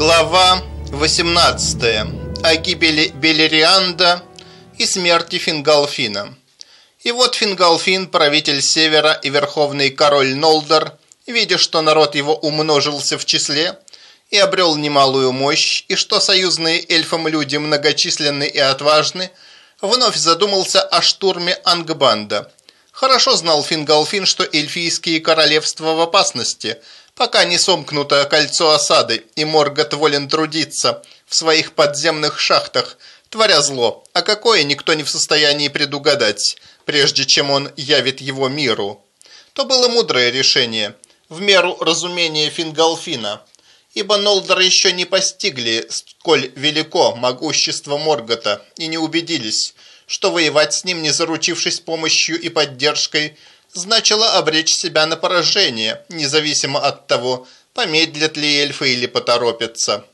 Глава 18. О гибели Белерианда и смерти Фингалфина. И вот Фингалфин, правитель Севера и верховный король Нолдор, видя, что народ его умножился в числе и обрел немалую мощь, и что союзные эльфам люди многочисленны и отважны, вновь задумался о штурме Ангбанда. Хорошо знал Фингалфин, что эльфийские королевства в опасности – пока не сомкнуто кольцо осады, и Моргот волен трудиться в своих подземных шахтах, творя зло, а какое никто не в состоянии предугадать, прежде чем он явит его миру. То было мудрое решение, в меру разумения Фингалфина, ибо Нолдоры еще не постигли, сколь велико могущество Моргота, и не убедились, что воевать с ним, не заручившись помощью и поддержкой, значило обречь себя на поражение, независимо от того, помедлят ли эльфы или поторопятся.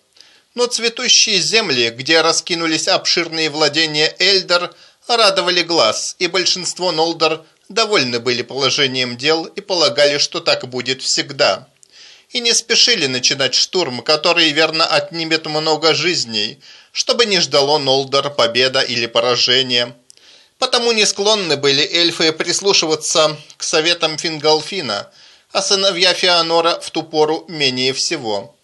Но цветущие земли, где раскинулись обширные владения Эльдор, радовали глаз, и большинство Нолдор довольны были положением дел и полагали, что так будет всегда. И не спешили начинать штурм, который верно отнимет много жизней, чтобы не ждало Нолдор победа или поражение – Потому не склонны были эльфы прислушиваться к советам Фингалфина, а сыновья Феонора в ту пору менее всего.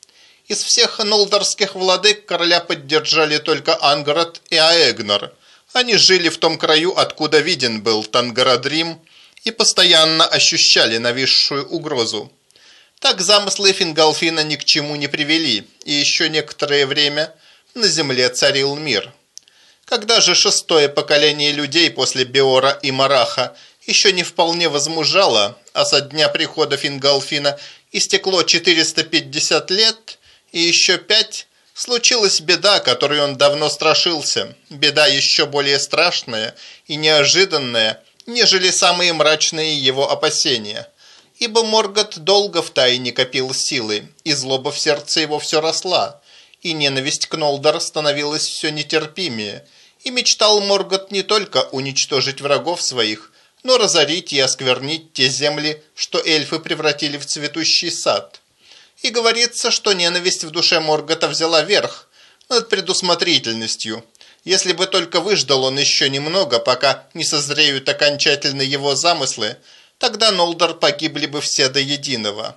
Из всех нолдорских владык короля поддержали только Анград и Аэгнор. Они жили в том краю, откуда виден был Тангарадрим, и постоянно ощущали нависшую угрозу. Так замыслы Фингалфина ни к чему не привели, и еще некоторое время на земле царил мир. Когда же шестое поколение людей после Биора и Мараха еще не вполне возмужало, а со дня прихода Фингалфина истекло 450 лет, и еще пять, случилась беда, которой он давно страшился. Беда еще более страшная и неожиданная, нежели самые мрачные его опасения. Ибо Моргот долго в тайне копил силы, и злоба в сердце его все росла и ненависть к Нолдор становилась все нетерпимее, и мечтал Моргот не только уничтожить врагов своих, но разорить и осквернить те земли, что эльфы превратили в цветущий сад. И говорится, что ненависть в душе Моргота взяла верх над предусмотрительностью. Если бы только выждал он еще немного, пока не созреют окончательно его замыслы, тогда Нолдор погибли бы все до единого.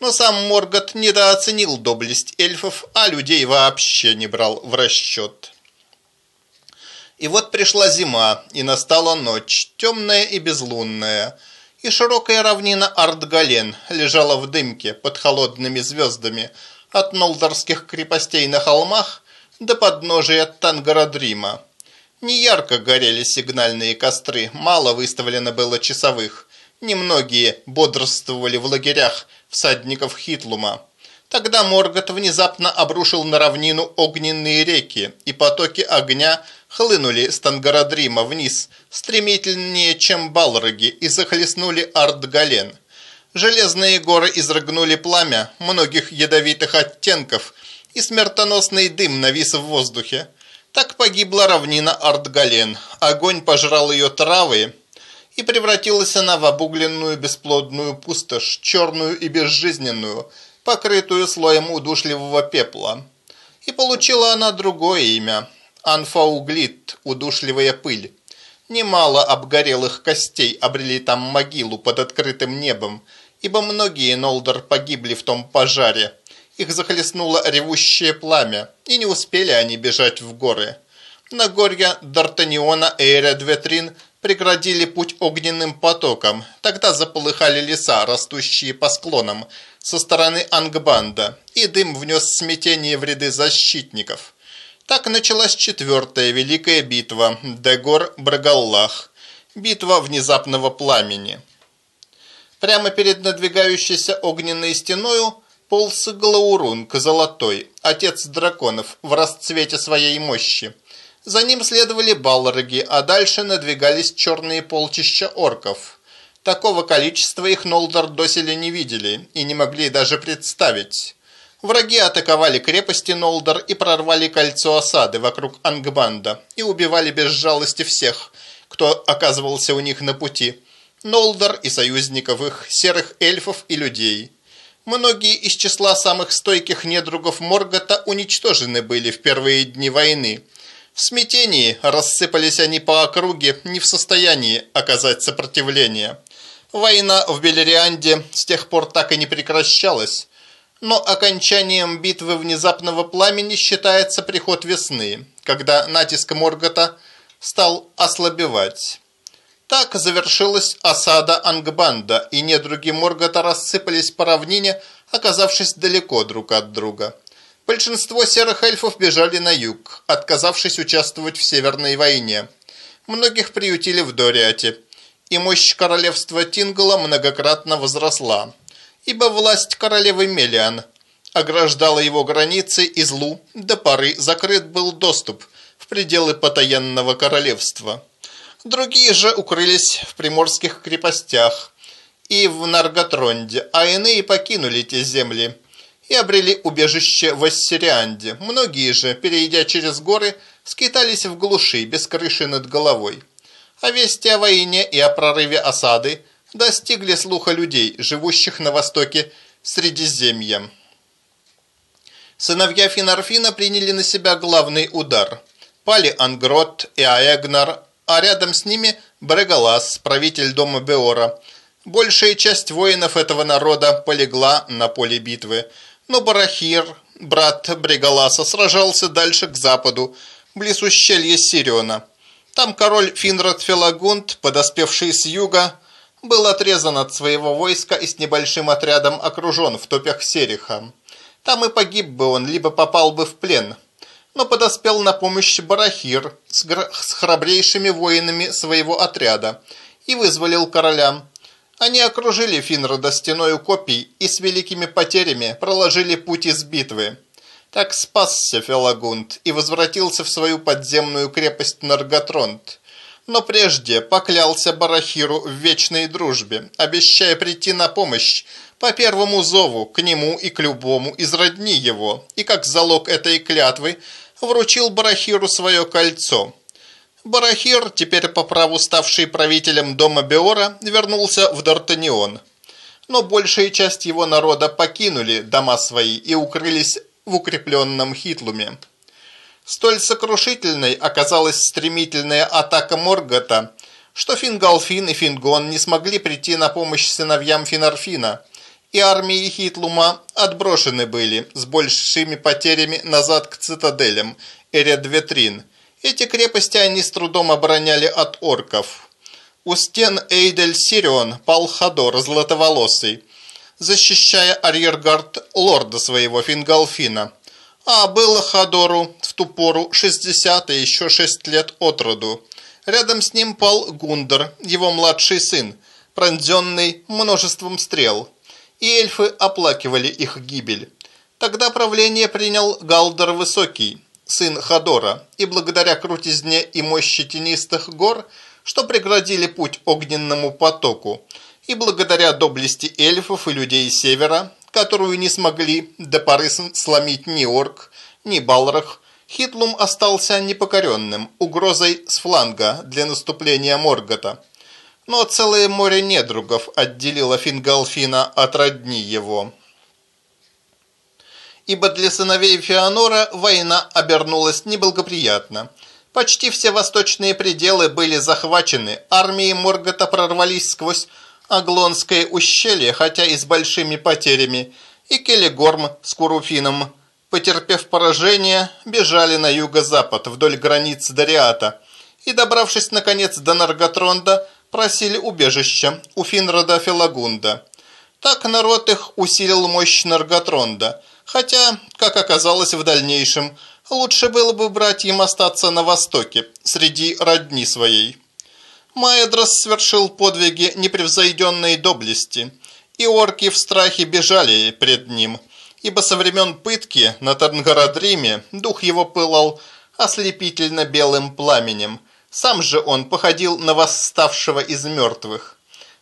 Но сам Моргот недооценил доблесть эльфов, а людей вообще не брал в расчет. И вот пришла зима, и настала ночь, темная и безлунная, и широкая равнина Артгален лежала в дымке под холодными звездами от нолдорских крепостей на холмах до подножия Тангарадрима. Неярко горели сигнальные костры, мало выставлено было часовых, немногие бодрствовали в лагерях, всадников Хитлума. Тогда Моргот внезапно обрушил на равнину огненные реки, и потоки огня хлынули с Тангарадрима вниз, стремительнее, чем балроги, и захлестнули Артгален. Железные горы изрыгнули пламя многих ядовитых оттенков, и смертоносный дым навис в воздухе. Так погибла равнина Артгален. Огонь пожрал ее травы, и превратилась она в обугленную бесплодную пустошь, черную и безжизненную, покрытую слоем удушливого пепла. И получила она другое имя – Анфауглит, удушливая пыль. Немало обгорелых костей обрели там могилу под открытым небом, ибо многие Нолдор погибли в том пожаре. Их захлестнуло ревущее пламя, и не успели они бежать в горы. На горе Д'Артаниона Эйра Дветрин – преградили путь огненным потоком. Тогда заполыхали леса, растущие по склонам, со стороны Ангбанда, и дым внес смятение в ряды защитников. Так началась четвертая великая битва Дегор-Брагаллах, битва внезапного пламени. Прямо перед надвигающейся огненной стеною полз Глаурунг Золотой, отец драконов, в расцвете своей мощи. За ним следовали балроги, а дальше надвигались черные полчища орков. Такого количества их Нолдор доселе не видели и не могли даже представить. Враги атаковали крепости Нолдор и прорвали кольцо осады вокруг Ангбанда и убивали без жалости всех, кто оказывался у них на пути. Нолдор и союзников их, серых эльфов и людей. Многие из числа самых стойких недругов Моргота уничтожены были в первые дни войны. В смятении рассыпались они по округе, не в состоянии оказать сопротивление. Война в Белерианде с тех пор так и не прекращалась. Но окончанием битвы внезапного пламени считается приход весны, когда натиск Моргота стал ослабевать. Так завершилась осада Ангбанда, и недруги Моргота рассыпались по равнине, оказавшись далеко друг от друга. Большинство серых эльфов бежали на юг, отказавшись участвовать в Северной войне. Многих приютили в Дориате, и мощь королевства Тингла многократно возросла ибо власть королевы Мелиан ограждала его границы и злу, до поры закрыт был доступ в пределы потаенного королевства. Другие же укрылись в приморских крепостях и в Нарготронде, а иные покинули те земли и обрели убежище в Ассирианде. Многие же, перейдя через горы, скитались в глуши, без крыши над головой. А вести о войне и о прорыве осады достигли слуха людей, живущих на востоке Средиземья. Сыновья Финарфина приняли на себя главный удар. Пали Ангрот и Аэгнар, а рядом с ними Брегалас, правитель дома Беора. Большая часть воинов этого народа полегла на поле битвы, но Барахир, брат Брегаласа, сражался дальше к западу, близ ущелья Сириона. Там король Финрод Фелагунд, подоспевший с юга, был отрезан от своего войска и с небольшим отрядом окружен в топях Сериха. Там и погиб бы он, либо попал бы в плен. Но подоспел на помощь Барахир с, с храбрейшими воинами своего отряда и вызволил короля. Они окружили Финрода стеною копий и с великими потерями проложили путь из битвы. Так спасся Фелагунд и возвратился в свою подземную крепость Нарготронт но прежде поклялся Барахиру в вечной дружбе, обещая прийти на помощь по первому зову к нему и к любому из родни его, и как залог этой клятвы вручил Барахиру свое кольцо. Барахир, теперь по праву ставший правителем дома Беора, вернулся в Д'Артанион. Но большая часть его народа покинули дома свои и укрылись в укрепленном Хитлуме. Столь сокрушительной оказалась стремительная атака Моргота, что Фингалфин и Фингон не смогли прийти на помощь сыновьям Финарфина, и армии Хитлума отброшены были с большими потерями назад к цитаделям Эредветрин. Эти крепости они с трудом обороняли от орков. У стен Эйдель Сирион пал Хадор, златоволосый, защищая арьергард лорда своего Фингалфина – а было Хадору в ту пору 60 и еще 6 лет от роду. Рядом с ним пал Гундер, его младший сын, пронзенный множеством стрел. И эльфы оплакивали их гибель. Тогда правление принял Галдер Высокий, сын Хадора, и благодаря крутизне и мощи тенистых гор, что преградили путь огненному потоку, и благодаря доблести эльфов и людей севера, которую не смогли до поры сломить ни Орк, ни Балрах, Хитлум остался непокоренным, угрозой с фланга для наступления Моргота. Но целое море недругов отделило Фингалфина от родни его. Ибо для сыновей Феонора война обернулась неблагоприятно. Почти все восточные пределы были захвачены, армии Моргота прорвались сквозь Аглонское ущелье, хотя и с большими потерями, и Келегорм с Куруфином, потерпев поражение, бежали на юго-запад вдоль границ Дариата и, добравшись наконец до Нарготронда, просили убежища у Финрода Фелагунда. Так народ их усилил мощь Нарготронда, хотя, как оказалось в дальнейшем, лучше было бы братьям остаться на востоке, среди родни своей. Маэдрос совершил подвиги непревзойденной доблести, и орки в страхе бежали пред ним, ибо со времен пытки на Тарнгарадриме дух его пылал ослепительно белым пламенем. Сам же он походил на восставшего из мертвых.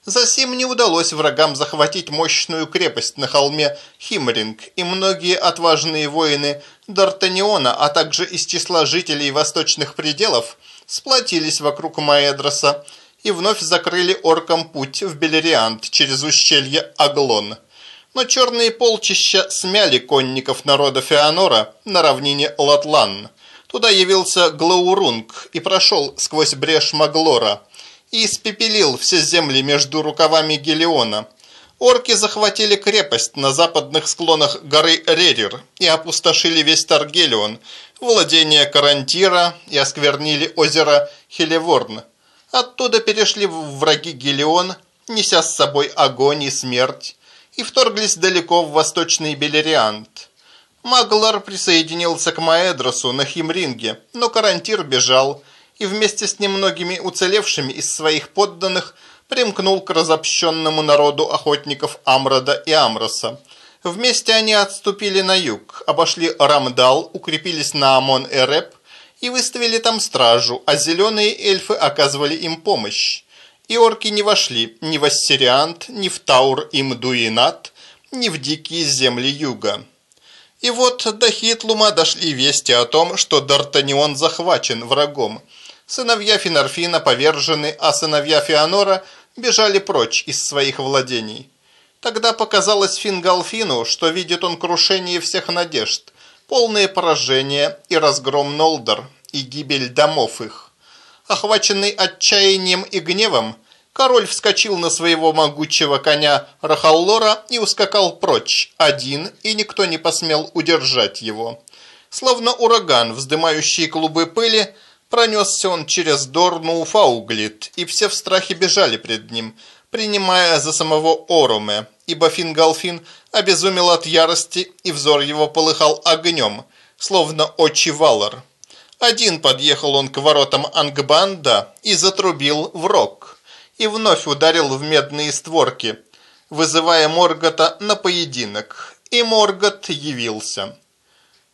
Засим не удалось врагам захватить мощную крепость на холме Химринг, и многие отважные воины Д'Артаниона, а также из числа жителей восточных пределов – сплотились вокруг Маэдроса и вновь закрыли оркам путь в Белериант через ущелье Аглон. но черные полчища смяли конников народа Феонора на равнине Латлан. Туда явился Глаурунг и прошел сквозь брешь Маглора и испепелил все земли между рукавами Гелиона. Орки захватили крепость на западных склонах горы Рерир и опустошили весь Таргелион, владение Карантира и осквернили озеро Хелеворн. Оттуда перешли враги Гелион, неся с собой огонь и смерть, и вторглись далеко в восточный Белериант. Маглар присоединился к Маэдросу на Химринге, но Карантир бежал, и вместе с немногими уцелевшими из своих подданных примкнул к разобщенному народу охотников Амрада и Амроса. Вместе они отступили на юг, обошли Рамдал, укрепились на Амон-Эреп и выставили там стражу, а зеленые эльфы оказывали им помощь. И орки не вошли ни в Ассириант, ни в Таур и Мдуинат, ни в дикие земли юга. И вот до Хитлума дошли вести о том, что Д'Артанион захвачен врагом. Сыновья Финарфина повержены, а сыновья Феонора бежали прочь из своих владений. Тогда показалось Фингалфину, что видит он крушение всех надежд, полное поражение и разгром Нолдор, и гибель домов их. Охваченный отчаянием и гневом, Король вскочил на своего могучего коня Рахаллора и ускакал прочь, один, и никто не посмел удержать его. Словно ураган, вздымающий клубы пыли, пронесся он через Дорну Фауглит, и все в страхе бежали пред ним, принимая за самого Оруме, ибо Фингалфин обезумел от ярости, и взор его полыхал огнем, словно очи Валар. Один подъехал он к воротам Ангбанда и затрубил в рог и вновь ударил в медные створки, вызывая Моргота на поединок, и Моргот явился.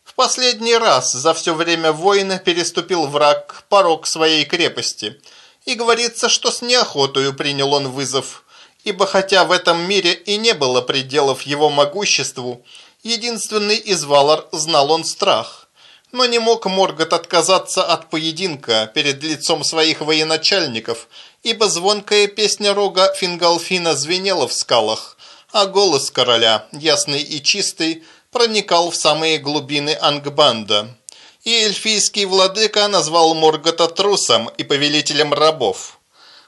В последний раз за все время войны переступил враг порог своей крепости, и говорится, что с неохотою принял он вызов, ибо хотя в этом мире и не было пределов его могуществу, единственный из Валар знал он страх. Но не мог Моргот отказаться от поединка перед лицом своих военачальников ибо звонкая песня рога Фингалфина звенела в скалах, а голос короля, ясный и чистый, проникал в самые глубины Ангбанда. И эльфийский владыка назвал Моргота трусом и повелителем рабов.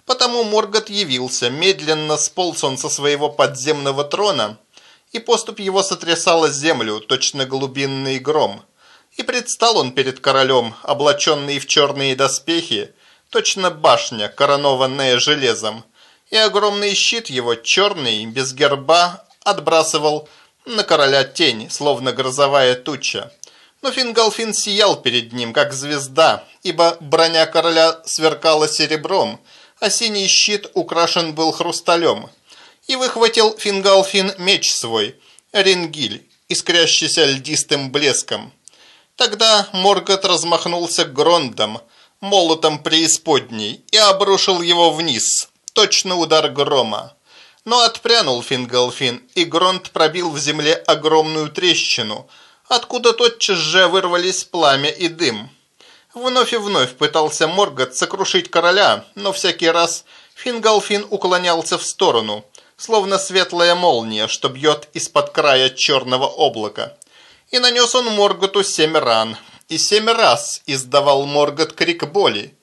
Потому Моргот явился, медленно сполз он со своего подземного трона, и поступ его сотрясала землю, точно глубинный гром. И предстал он перед королем, облаченный в черные доспехи, точно башня, коронованная железом, и огромный щит его, черный, без герба, отбрасывал на короля тень, словно грозовая туча. Но Фингалфин сиял перед ним, как звезда, ибо броня короля сверкала серебром, а синий щит украшен был хрусталем. И выхватил Фингалфин меч свой, Рингиль, искрящийся льдистым блеском. Тогда Моргот размахнулся грондом, молотом преисподней и обрушил его вниз, точно удар грома. Но отпрянул Фингалфин, и Гронт пробил в земле огромную трещину, откуда тотчас же вырвались пламя и дым. Вновь и вновь пытался Моргот сокрушить короля, но всякий раз Фингалфин уклонялся в сторону, словно светлая молния, что бьет из-под края черного облака. И нанес он Морготу семь ран, и семь раз издавал Моргот крик боли.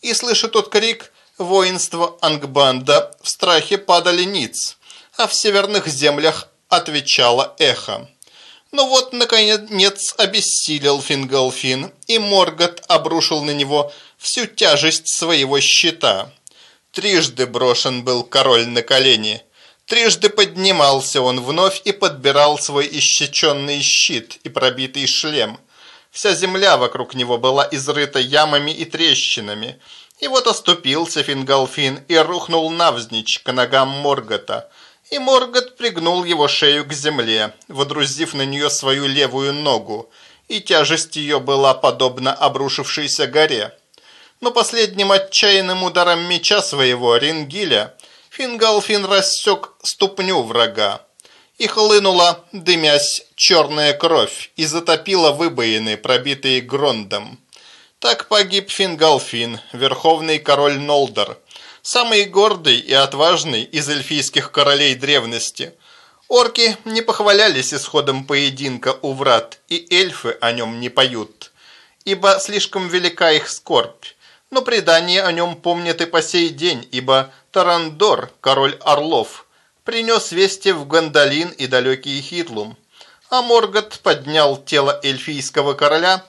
И, слыша тот крик, воинство Ангбанда в страхе падали ниц, а в северных землях отвечало эхо. Но вот, наконец, обессилел Фингалфин, и Моргот обрушил на него всю тяжесть своего щита. Трижды брошен был король на колени. Трижды поднимался он вновь и подбирал свой исчеченный щит и пробитый шлем – Вся земля вокруг него была изрыта ямами и трещинами. И вот оступился Фингалфин и рухнул навзничь к ногам Моргота. И Моргот пригнул его шею к земле, водрузив на нее свою левую ногу, и тяжесть ее была подобна обрушившейся горе. Но последним отчаянным ударом меча своего Рингиля Фингалфин рассек ступню врага и хлынула, дымясь, черная кровь и затопила выбоины, пробитые Грондом. Так погиб Фингалфин, верховный король Нолдор, самый гордый и отважный из эльфийских королей древности. Орки не похвалялись исходом поединка у врат, и эльфы о нем не поют, ибо слишком велика их скорбь. Но предание о нем помнят и по сей день, ибо Тарандор, король орлов, принес вести в Гандалин и далекий Хитлум. А Моргот поднял тело эльфийского короля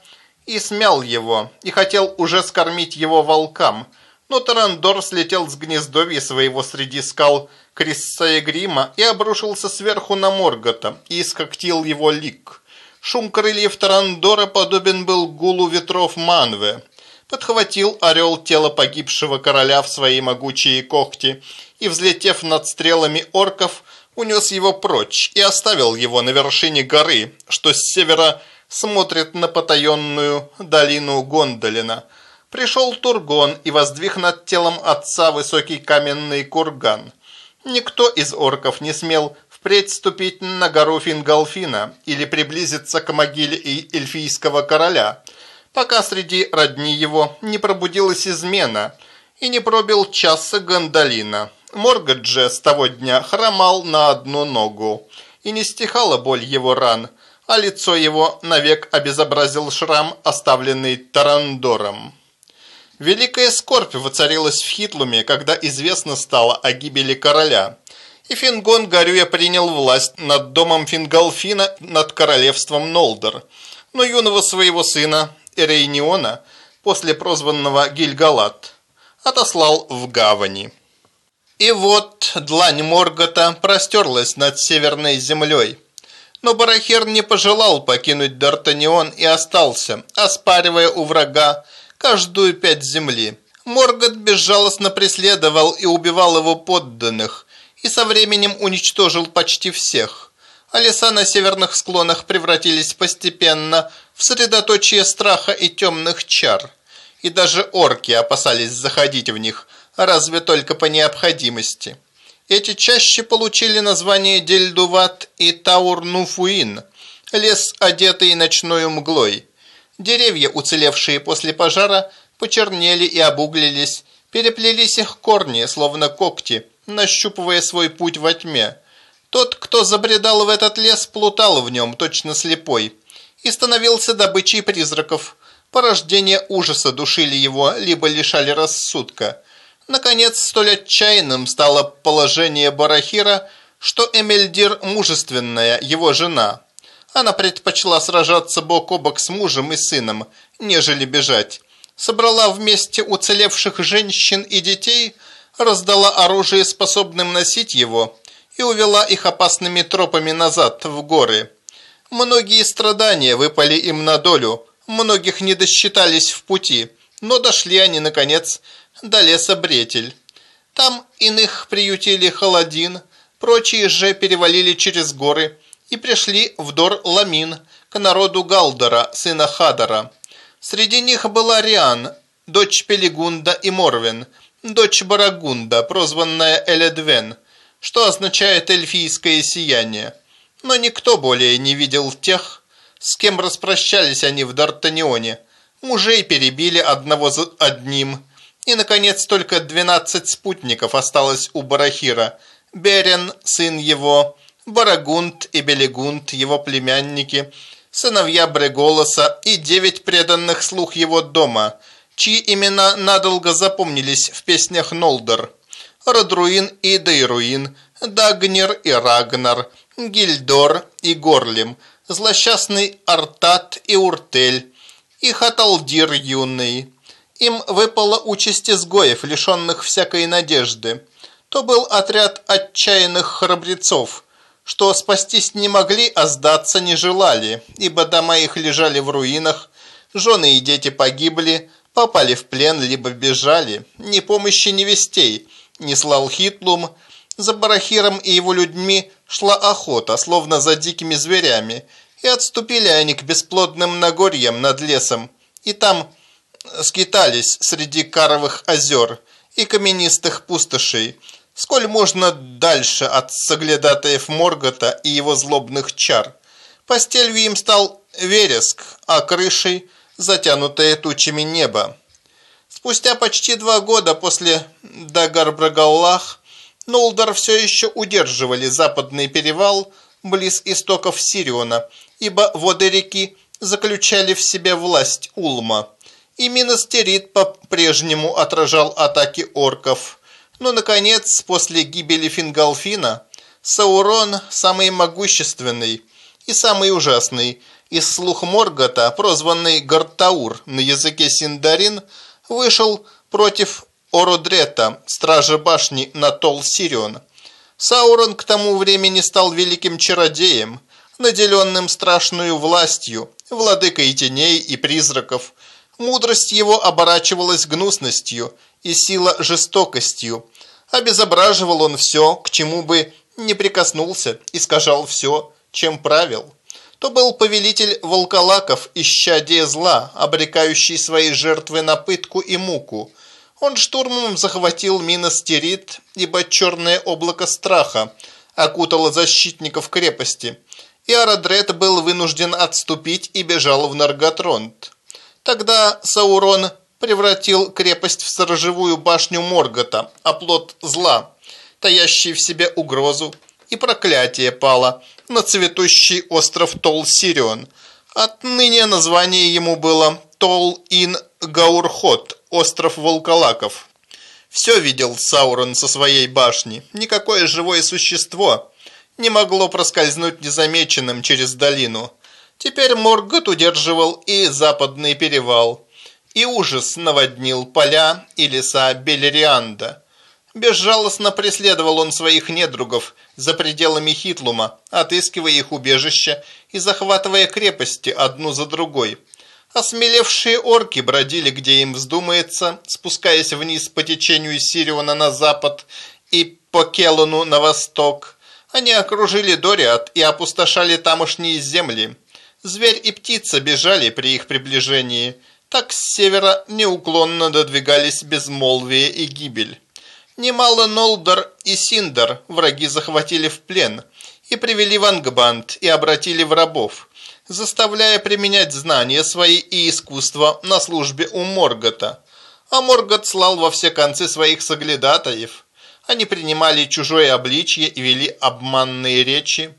и смял его, и хотел уже скормить его волкам, но Тарандор слетел с гнездовья своего среди скал Крисса Грима и обрушился сверху на Моргота и искоктил его лик. Шум крыльев Тарандора подобен был гулу ветров Манве. Подхватил орел тело погибшего короля в свои могучие когти и, взлетев над стрелами орков, унес его прочь и оставил его на вершине горы, что с севера смотрит на потаенную долину Гондолина. Пришел Тургон и воздвиг над телом отца высокий каменный курган – Никто из орков не смел впредь ступить на гору Фингалфина или приблизиться к могиле эльфийского короля, пока среди родни его не пробудилась измена и не пробил часа Гандалина. Моргот же с того дня хромал на одну ногу, и не стихала боль его ран, а лицо его навек обезобразил шрам, оставленный Тарандором. Великая скорбь воцарилась в Хитлуме, когда известно стало о гибели короля. И Фингон горюя принял власть над домом Фингалфина, над королевством Нолдор. Но юного своего сына, Эрейниона, после прозванного Гильгалат, отослал в гавани. И вот длань Моргота простерлась над северной землей. Но Барахер не пожелал покинуть Д'Артанион и остался, оспаривая у врага каждую пять земли. Моргот безжалостно преследовал и убивал его подданных, и со временем уничтожил почти всех. А леса на северных склонах превратились постепенно в средоточие страха и темных чар. И даже орки опасались заходить в них, разве только по необходимости. Эти чаще получили название Дельдуват и Таур-Нуфуин, лес, одетый ночной мглой. Деревья, уцелевшие после пожара, почернели и обуглились, переплелись их корни, словно когти, нащупывая свой путь во тьме. Тот, кто забредал в этот лес, плутал в нем, точно слепой, и становился добычей призраков. Порождение ужаса душили его, либо лишали рассудка. Наконец, столь отчаянным стало положение Барахира, что Эмельдир мужественная, его жена, она предпочла сражаться бок о бок с мужем и сыном, нежели бежать. Собрала вместе уцелевших женщин и детей, раздала оружие способным носить его и увела их опасными тропами назад, в горы. Многие страдания выпали им на долю, многих не досчитались в пути, но дошли они, наконец, до леса Бретель. Там иных приютили Холодин, прочие же перевалили через горы, и пришли в Дор-Ламин к народу Галдора, сына Хадара. Среди них была Риан, дочь Пелигунда и Морвин, дочь Барагунда, прозванная Эледвен, что означает эльфийское сияние. Но никто более не видел тех, с кем распрощались они в Д'Артанионе. Мужей перебили одного за одним, и, наконец, только двенадцать спутников осталось у Барахира. Берен, сын его, Барагунд и Белегунд, его племянники, сыновья Бреголоса и девять преданных слух его дома, чьи имена надолго запомнились в песнях Нолдер. Родруин и Дейруин, Дагнер и Рагнар, Гильдор и Горлим, злосчастный Артат и Уртель, и Хаталдир юный. Им выпала участь изгоев, лишенных всякой надежды. То был отряд отчаянных храбрецов – что спастись не могли, а сдаться не желали, ибо дома их лежали в руинах, жены и дети погибли, попали в плен, либо бежали. Ни помощи, ни вестей не слал Хитлум. За Барахиром и его людьми шла охота, словно за дикими зверями, и отступили они к бесплодным Нагорьям над лесом, и там скитались среди каровых озер и каменистых пустошей, Сколь можно дальше от соглядатаев Моргота и его злобных чар. Постелью им стал вереск, а крышей затянутое тучами небо. Спустя почти два года после Дагарбрагаллах Нолдор все еще удерживали западный перевал близ истоков Сириона, ибо воды реки заключали в себе власть Улма. И Минастерит по-прежнему отражал атаки орков. Но, наконец, после гибели Фингалфина, Саурон, самый могущественный и самый ужасный из слух Моргота, прозванный Гартаур на языке Синдарин, вышел против Ородрета, стража башни на Тол-Сирион. Саурон к тому времени стал великим чародеем, наделенным страшную властью, владыкой теней и призраков. Мудрость его оборачивалась гнусностью и сила жестокостью. Обезображивал он все, к чему бы не прикоснулся, искажал все, чем правил. То был повелитель волколаков, исчадие зла, обрекающий свои жертвы на пытку и муку – он штурмом захватил Минастерит, ибо черное облако страха окутало защитников крепости, и Арадрет был вынужден отступить и бежал в Нарготронт. Тогда Саурон превратил крепость в сторожевую башню Моргота, оплот зла, таящий в себе угрозу, и проклятие пало на цветущий остров Тол-Сирион. Отныне название ему было Тол-Ин-Гаурхот, остров Волколаков. Все видел Саурон со своей башни. Никакое живое существо не могло проскользнуть незамеченным через долину. Теперь Моргот удерживал и западный перевал, и ужас наводнил поля и леса Белерианда. Безжалостно преследовал он своих недругов за пределами Хитлума, отыскивая их убежища и захватывая крепости одну за другой – Осмелевшие орки бродили, где им вздумается, спускаясь вниз по течению Сириона на запад и по Келону на восток. Они окружили Дориат и опустошали тамошние земли. Зверь и птица бежали при их приближении. Так с севера неуклонно додвигались безмолвие и гибель. Немало Нолдор и Синдер враги захватили в плен и привели в Ангбанд и обратили в рабов заставляя применять знания свои и искусство на службе у Моргота. А Моргот слал во все концы своих соглядатаев. Они принимали чужое обличье и вели обманные речи.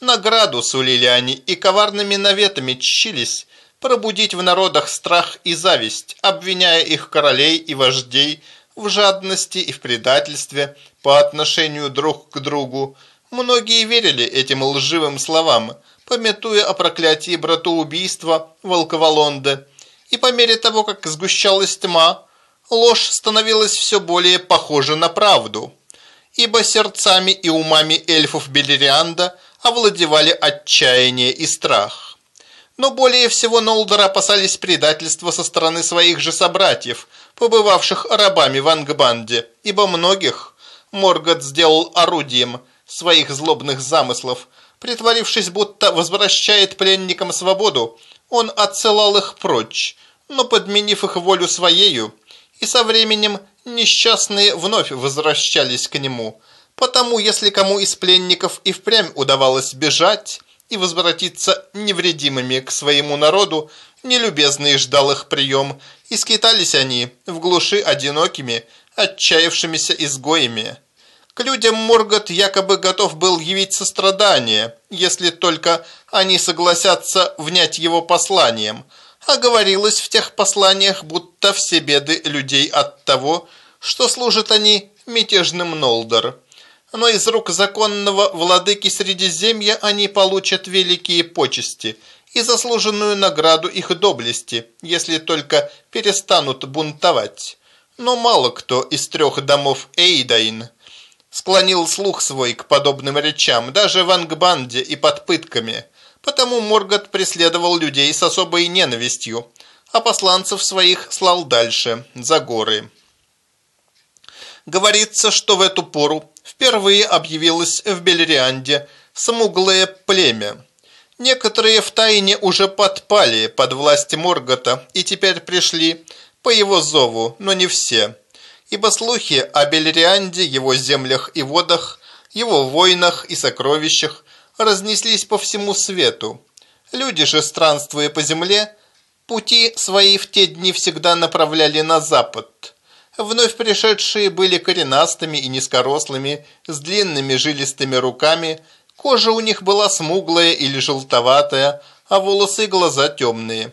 Награду сулили они и коварными наветами чщились пробудить в народах страх и зависть, обвиняя их королей и вождей в жадности и в предательстве по отношению друг к другу. Многие верили этим лживым словам, пометуя о проклятии братоубийства Волковолонда. И по мере того, как сгущалась тьма, ложь становилась все более похожа на правду. Ибо сердцами и умами эльфов Белерианда овладевали отчаяние и страх. Но более всего Нолдор опасались предательства со стороны своих же собратьев, побывавших рабами в Ангбанде, ибо многих Моргот сделал орудием своих злобных замыслов, Притворившись, будто возвращает пленникам свободу, он отсылал их прочь, но подменив их волю своею, и со временем несчастные вновь возвращались к нему. Потому, если кому из пленников и впрямь удавалось бежать и возвратиться невредимыми к своему народу, нелюбезный ждал их прием, и скитались они в глуши одинокими, отчаявшимися изгоями. К людям Моргот якобы готов был явить сострадание, если только они согласятся внять его посланием, а говорилось в тех посланиях, будто все беды людей от того, что служат они мятежным Нолдор. Но из рук законного владыки Средиземья они получат великие почести и заслуженную награду их доблести, если только перестанут бунтовать. Но мало кто из трех домов Эйдайн – склонил слух свой к подобным речам, даже в Ангбанде и под пытками. Потому Моргот преследовал людей с особой ненавистью, а посланцев своих слал дальше, за горы. Говорится, что в эту пору впервые объявилось в Белерианде смуглое племя. Некоторые в тайне уже подпали под власть Моргота и теперь пришли по его зову, но не все ибо слухи о Бельрианде, его землях и водах, его войнах и сокровищах разнеслись по всему свету. Люди же, странствуя по земле, пути свои в те дни всегда направляли на запад. Вновь пришедшие были коренастыми и низкорослыми, с длинными жилистыми руками, кожа у них была смуглая или желтоватая, а волосы и глаза темные.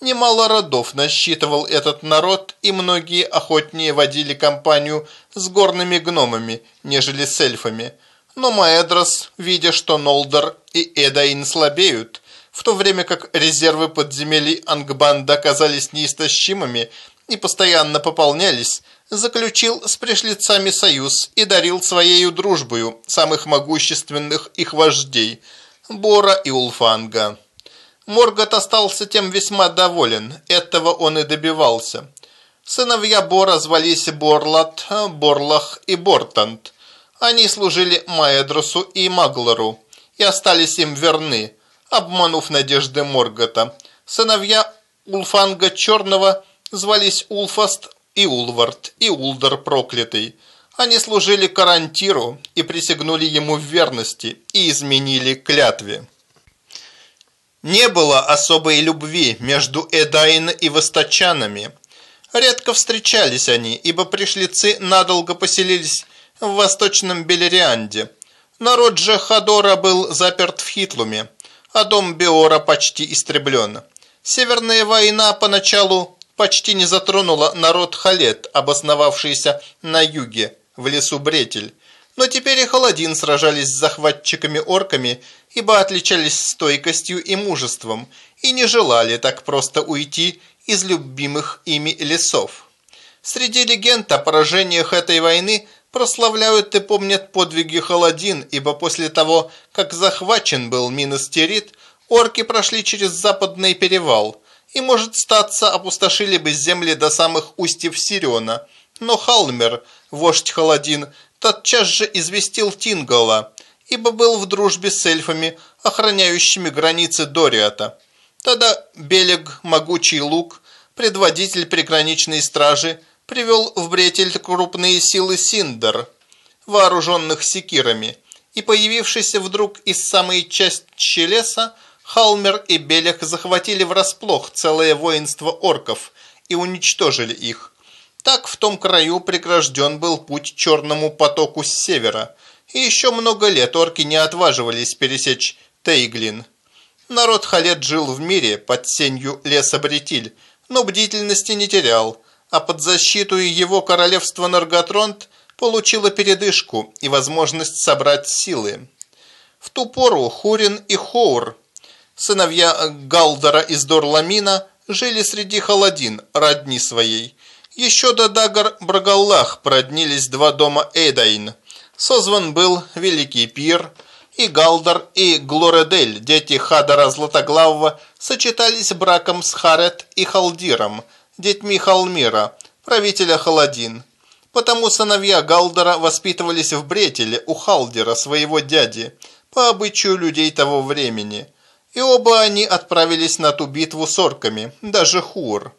Немало родов насчитывал этот народ, и многие охотнее водили компанию с горными гномами, нежели с эльфами. Но Маэдрос, видя, что Нолдор и Эдаин слабеют, в то время как резервы подземелий Ангбанда оказались неистощимыми и постоянно пополнялись, заключил с пришлицами союз и дарил своею дружбою самых могущественных их вождей – Бора и Улфанга. Моргот остался тем весьма доволен, этого он и добивался. Сыновья Бора звались Борлат, Борлах и Бортант. Они служили Маэдрусу и Маглору и остались им верны – обманув надежды Моргота. Сыновья Улфанга Черного звались Улфаст и Улвард, и Улдар Проклятый. Они служили Карантиру и присягнули ему в верности и изменили клятве. Не было особой любви между Эдайн и Восточанами. Редко встречались они, ибо пришлицы надолго поселились в Восточном Белерианде. Народ же Хадора был заперт в Хитлуме, а дом Беора почти истреблен. Северная война поначалу почти не затронула народ Халет, обосновавшийся на юге, в лесу Бретель. Но теперь и Холодин сражались с захватчиками-орками, ибо отличались стойкостью и мужеством, и не желали так просто уйти из любимых ими лесов. Среди легенд о поражениях этой войны прославляют и помнят подвиги Холодин, ибо после того, как захвачен был Миностерит, орки прошли через западный перевал и, может статься, опустошили бы земли до самых устьев Сириона. Но Халмер, вождь Холодин, тотчас же известил Тингала, ибо был в дружбе с эльфами, охраняющими границы Дориата. Тогда Белег, могучий лук, предводитель приграничной стражи, привел в Бретель крупные силы Синдер, вооруженных секирами, и появившийся вдруг из самой части леса, Халмер и Белях захватили врасплох целое воинство орков и уничтожили их. Так в том краю прегражден был путь черному потоку с севера, и еще много лет орки не отваживались пересечь Тейглин. Народ Халет жил в мире под сенью леса Бретиль, но бдительности не терял, а под защиту его королевства Нарготронт получило передышку и возможность собрать силы. В ту пору Хурин и Хоур, сыновья Галдара из Дорламина, жили среди Халадин, родни своей. Еще до Дагар Брагаллах проднились два дома Эйдайн. Созван был Великий Пир, и Галдар, и Глоредель, дети Хадара Златоглавого, сочетались браком с Харет и Халдиром – детьми Халмира, правителя Халадин. Потому сыновья Галдера воспитывались в Бретеле у Халдера, своего дяди, по обычаю людей того времени. И оба они отправились на ту битву с орками, даже Хур,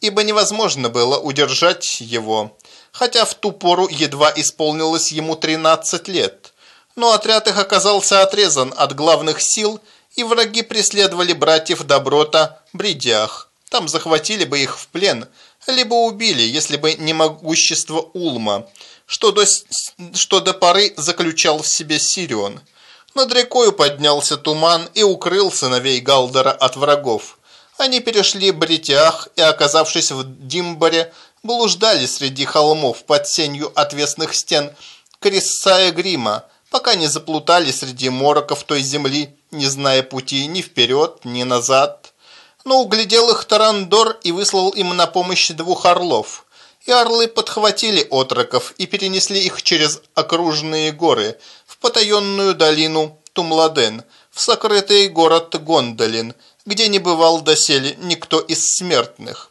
ибо невозможно было удержать его, хотя в ту пору едва исполнилось ему 13 лет. Но отряд их оказался отрезан от главных сил, и враги преследовали братьев Доброта Бредях, там захватили бы их в плен, либо убили, если бы не могущество Улма, что до, что до поры заключал в себе Сирион. Над рекою поднялся туман и укрыл сыновей Галдера от врагов. Они перешли Бритях и, оказавшись в Димборе, блуждали среди холмов под сенью отвесных стен Криссая Грима, пока не заплутали среди мороков той земли, не зная пути ни вперед, ни назад но углядел их Тарандор и выслал им на помощь двух орлов. И орлы подхватили отроков и перенесли их через окружные горы потаенную долину Тумладен, в сокрытый город Гондолин, где не бывал доселе никто из смертных.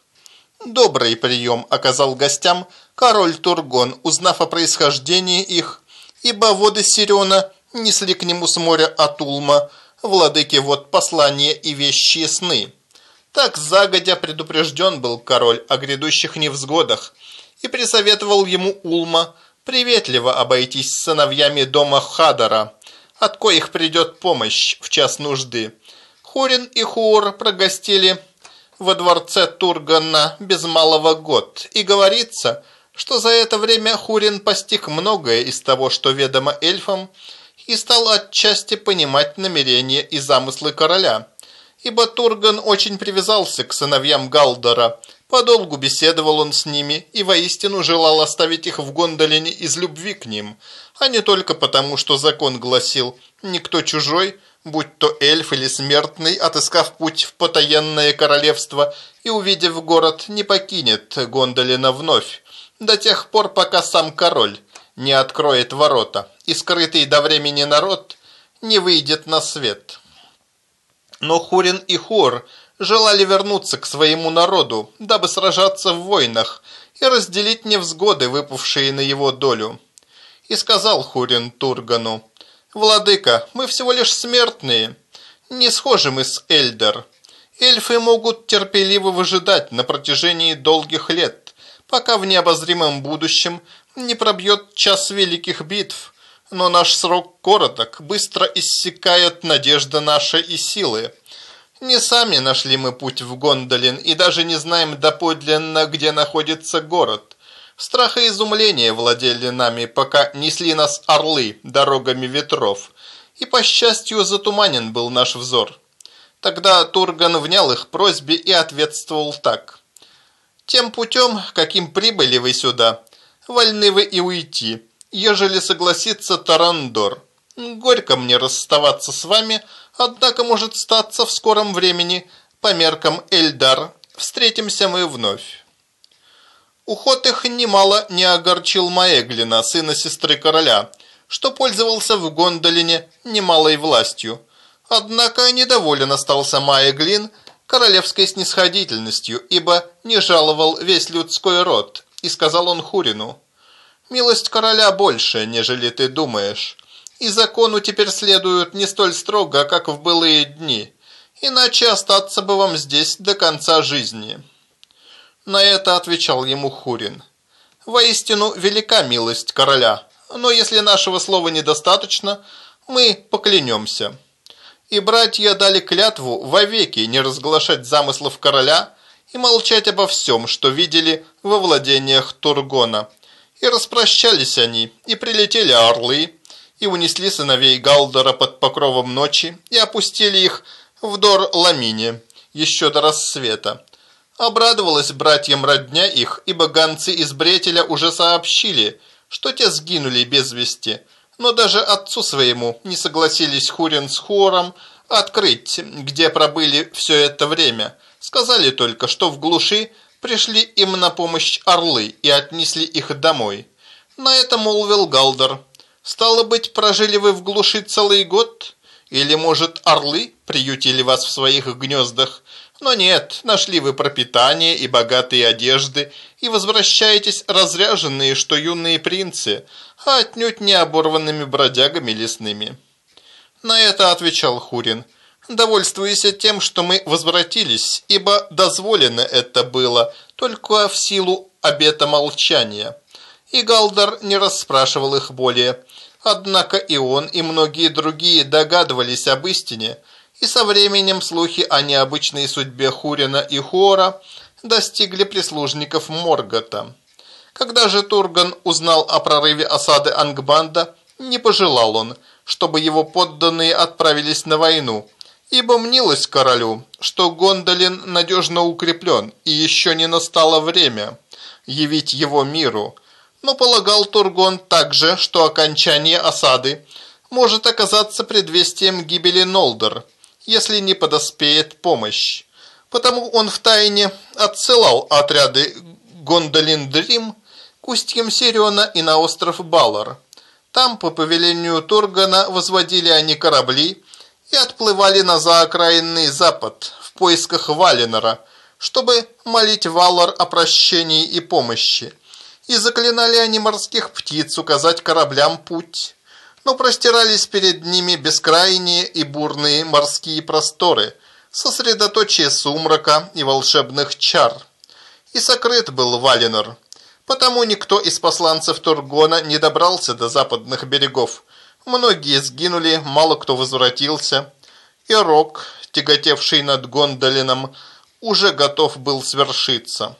Добрый прием оказал гостям король Тургон, узнав о происхождении их, ибо воды Сириона несли к нему с моря Атулма, владыки вот послания и вещи сны. Так загодя предупрежден был король о грядущих невзгодах и присоветовал ему Улма приветливо обойтись с сыновьями дома Хадара, от коих придет помощь в час нужды. Хурин и Хуор прогостили во дворце Тургана без малого год, и говорится, что за это время Хурин постиг многое из того, что ведомо эльфам, и стал отчасти понимать намерения и замыслы короля, ибо Турган очень привязался к сыновьям Галдора, подолгу беседовал он с ними и воистину желал оставить их в Гондолине из любви к ним, а не только потому, что закон гласил «никто чужой», будь то эльф или смертный, отыскав путь в потаенное королевство и увидев город, не покинет Гондолина вновь, до тех пор, пока сам король не откроет ворота, и скрытый до времени народ не выйдет на свет. Но Хурин и Хур желали вернуться к своему народу, дабы сражаться в войнах и разделить невзгоды, выпавшие на его долю. И сказал Хурин Тургану, «Владыка, мы всего лишь смертные, не схожи мы с Эльдер. Эльфы могут терпеливо выжидать на протяжении долгих лет, пока в необозримом будущем не пробьет час великих битв, но наш срок короток, быстро иссякает надежда наша и силы. Не сами нашли мы путь в Гондолин и даже не знаем доподлинно, где находится город. Страх и изумление владели нами, пока несли нас орлы дорогами ветров, и, по счастью, затуманен был наш взор. Тогда Турган внял их просьбе и ответствовал так. «Тем путем, каким прибыли вы сюда, вольны вы и уйти, ежели согласится Тарандор. Горько мне расставаться с вами, однако может статься в скором времени, по меркам Эльдар, встретимся мы вновь. Уход их немало не огорчил Маэглина, сына сестры короля, что пользовался в Гондолине немалой властью. Однако недоволен остался Маэглин королевской снисходительностью, ибо не жаловал весь людской род, и сказал он Хурину, «Милость короля больше, нежели ты думаешь, и закону теперь следует не столь строго, как в былые дни, иначе остаться бы вам здесь до конца жизни». На это отвечал ему Хурин, «Воистину велика милость короля, но если нашего слова недостаточно, мы поклянемся». И братья дали клятву вовеки не разглашать замыслов короля и молчать обо всем, что видели во владениях Тургона. И распрощались они, и прилетели орлы, и унесли сыновей Галдора под покровом ночи, и опустили их в Дор-Ламине, еще до рассвета. Обрадовалась братьям родня их, ибо гонцы из Бретеля уже сообщили, что те сгинули без вести, но даже отцу своему не согласились Хурин с Хором открыть, где пробыли все это время, Сказали только, что в глуши пришли им на помощь орлы и отнесли их домой. На это молвил Галдер. Стало быть, прожили вы в глуши целый год? Или, может, орлы приютили вас в своих гнездах? Но нет, нашли вы пропитание и богатые одежды, и возвращаетесь разряженные, что юные принцы, а отнюдь не оборванными бродягами лесными. На это отвечал Хурин довольствуясь тем, что мы возвратились, ибо дозволено это было только в силу обета молчания. И Галдар не расспрашивал их более. Однако и он, и многие другие догадывались об истине, и со временем слухи о необычной судьбе Хурина и Хуора достигли прислужников Моргота. Когда же Турган узнал о прорыве осады Ангбанда, не пожелал он, чтобы его подданные отправились на войну, ибо мнилось королю, что Гондолин надежно укреплен, и еще не настало время явить его миру. Но полагал Тургон также, что окончание осады может оказаться предвестием гибели Нолдор, если не подоспеет помощь. Потому он втайне отсылал отряды Гондолин-Дрим к устьям Сириона и на остров Балар. Там, по повелению Тургана, возводили они корабли, и отплывали на заокраинный запад в поисках Валенора, чтобы молить Валор о прощении и помощи. И заклинали они морских птиц указать кораблям путь. Но простирались перед ними бескрайние и бурные морские просторы, сосредоточие сумрака и волшебных чар. И сокрыт был Валенор, потому никто из посланцев Тургона не добрался до западных берегов, Многие сгинули, мало кто возвратился, и рок, тяготевший над Гондолином, уже готов был свершиться.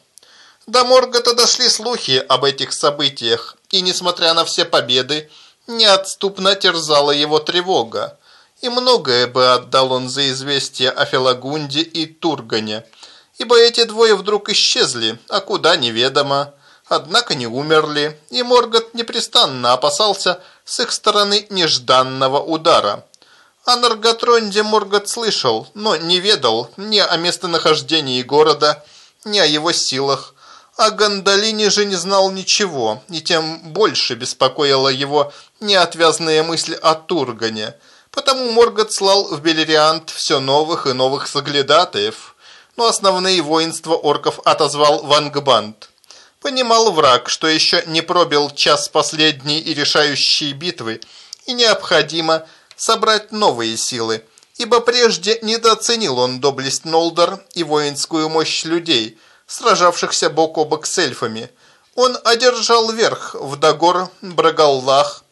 До Моргота дошли слухи об этих событиях, и, несмотря на все победы, неотступно терзала его тревога. И многое бы отдал он за известие о Фелагунде и Тургане, ибо эти двое вдруг исчезли, а куда неведомо. Однако не умерли, и Моргот непрестанно опасался с их стороны нежданного удара. О Нарготронде Моргот слышал, но не ведал ни о местонахождении города, ни о его силах. О Гандалине же не знал ничего, и тем больше беспокоила его неотвязная мысль о Тургане. Потому Моргот слал в Белериант все новых и новых соглядатаев, но основные воинства орков отозвал Вангбанд. Понимал враг, что еще не пробил час последней и решающей битвы, и необходимо собрать новые силы, ибо прежде недооценил он доблесть Нолдор и воинскую мощь людей, сражавшихся бок о бок с эльфами. Он одержал верх в Дагор, Брагаллах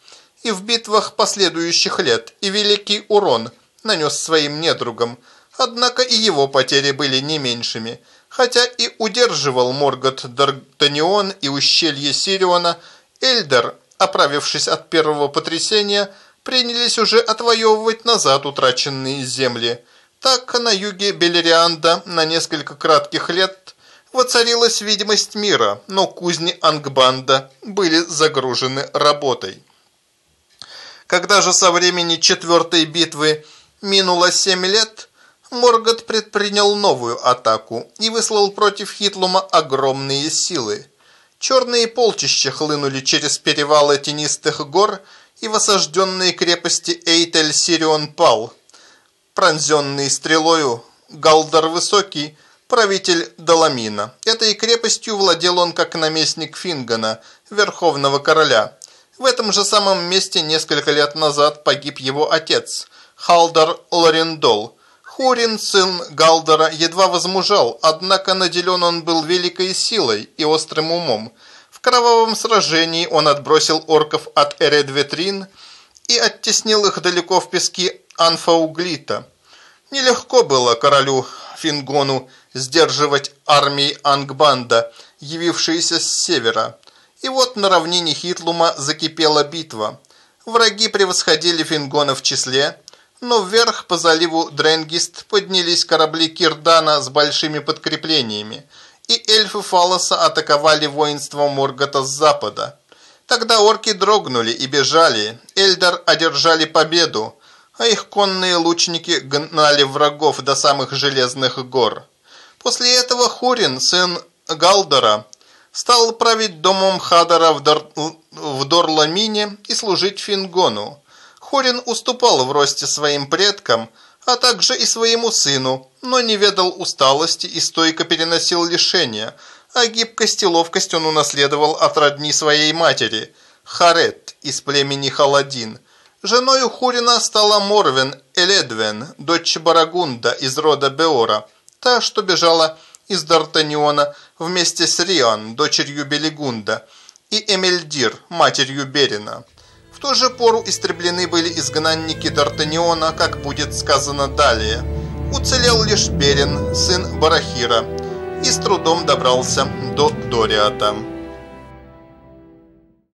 и в битвах последующих лет, и великий урон нанес своим недругам, однако и его потери были не меньшими – Хотя и удерживал Моргот Д'Артанион и ущелье Сириона, Эльдер, оправившись от первого потрясения, принялись уже отвоевывать назад утраченные земли. Так на юге Белерианда на несколько кратких лет воцарилась видимость мира, но кузни Ангбанда были загружены работой. Когда же со времени четвертой битвы минуло семь лет – Моргот предпринял новую атаку и выслал против Хитлума огромные силы. Черные полчища хлынули через перевалы тенистых гор, и в осажденные крепости Эйтель-Сирион пал. Пронзенный стрелою, Галдар Высокий, правитель Даламина. Этой крепостью владел он как наместник Фингана, верховного короля. В этом же самом месте несколько лет назад погиб его отец, Халдар Лорендол, Хурин, сын Галдора, едва возмужал, однако наделен он был великой силой и острым умом. В кровавом сражении он отбросил орков от Эредветрин и оттеснил их далеко в пески Анфауглита. Нелегко было королю Фингону сдерживать армии Ангбанда, явившиеся с севера. И вот на равнине Хитлума закипела битва. Враги превосходили Фингона в числе, но вверх по заливу Дренгист поднялись корабли Кирдана с большими подкреплениями, и эльфы Фалоса атаковали воинство Моргота с запада. Тогда орки дрогнули и бежали, Эльдар одержали победу, а их конные лучники гнали врагов до самых железных гор. После этого Хурин, сын Галдора, стал править домом Хадара в, Дор... в Дорламине и служить Фингону. Хорин уступал в росте своим предкам, а также и своему сыну, но не ведал усталости и стойко переносил лишения, а гибкость и ловкость он унаследовал от родни своей матери, Харет из племени Халадин. Женою Хурина стала Морвен Эледвен, дочь Барагунда из рода Беора, та, что бежала из Д'Артаниона вместе с Риан, дочерью Белигунда, и Эмельдир, матерью Берина ту же пору истреблены были изгнанники Д'Артаниона, как будет сказано далее. Уцелел лишь Берин, сын Барахира, и с трудом добрался до Дориата.